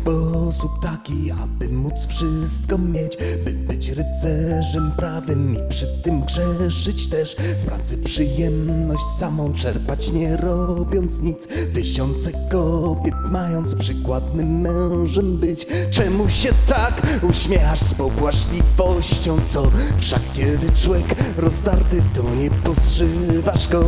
sposób taki, aby móc wszystko mieć By być rycerzem prawym i przy tym grzeszyć też. Z pracy przyjemność samą czerpać nie robiąc nic. Tysiące kobiet mając przykładnym mężem być. Czemu się tak uśmiechasz z pobłażliwością Co wszak kiedy człowiek rozdarty to nie postrzywasz go?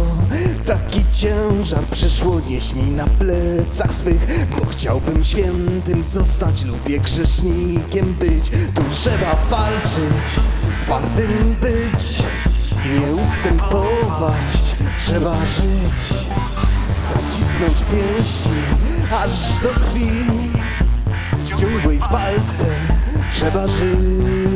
Taki ciężar przyszło nieś mi na plecach swych Bo chciałbym świętym zostać, lubię grzesznikiem być. Tu trzeba walczyć, twardym być Nie ustępować, trzeba żyć Zacisnąć pięści, aż do W ciągłej walce trzeba żyć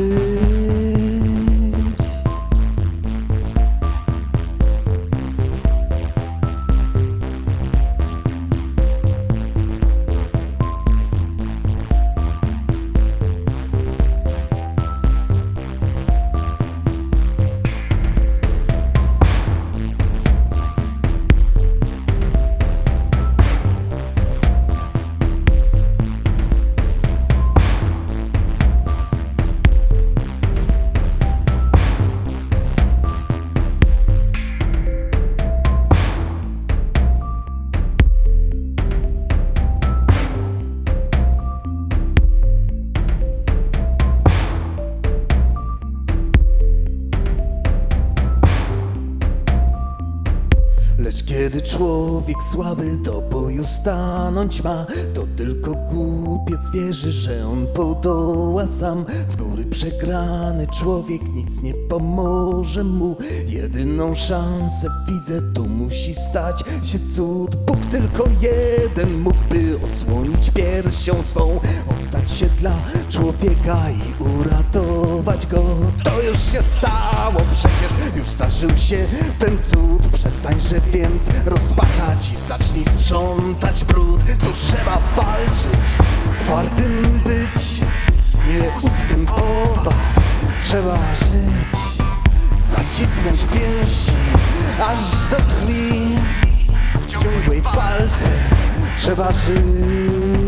Lecz kiedy człowiek słaby do boju stanąć ma, to tylko głupiec wierzy, że on podoła sam. Z góry przegrany człowiek nic nie pomoże mu. Jedyną szansę widzę, tu musi stać się cud. Bóg tylko jeden mógłby osłonić piersią swą, oddać się dla człowieka i uratować go. To już się stało przecież, już zdarzył się ten cud. Przestańże więc rozpaczać i zacznij sprzątać brud. Tu trzeba walczyć, twardym być, nie ustępować. Trzeba żyć, zacisnąć pięści, aż do krwi. Ciągłej walce trzeba żyć.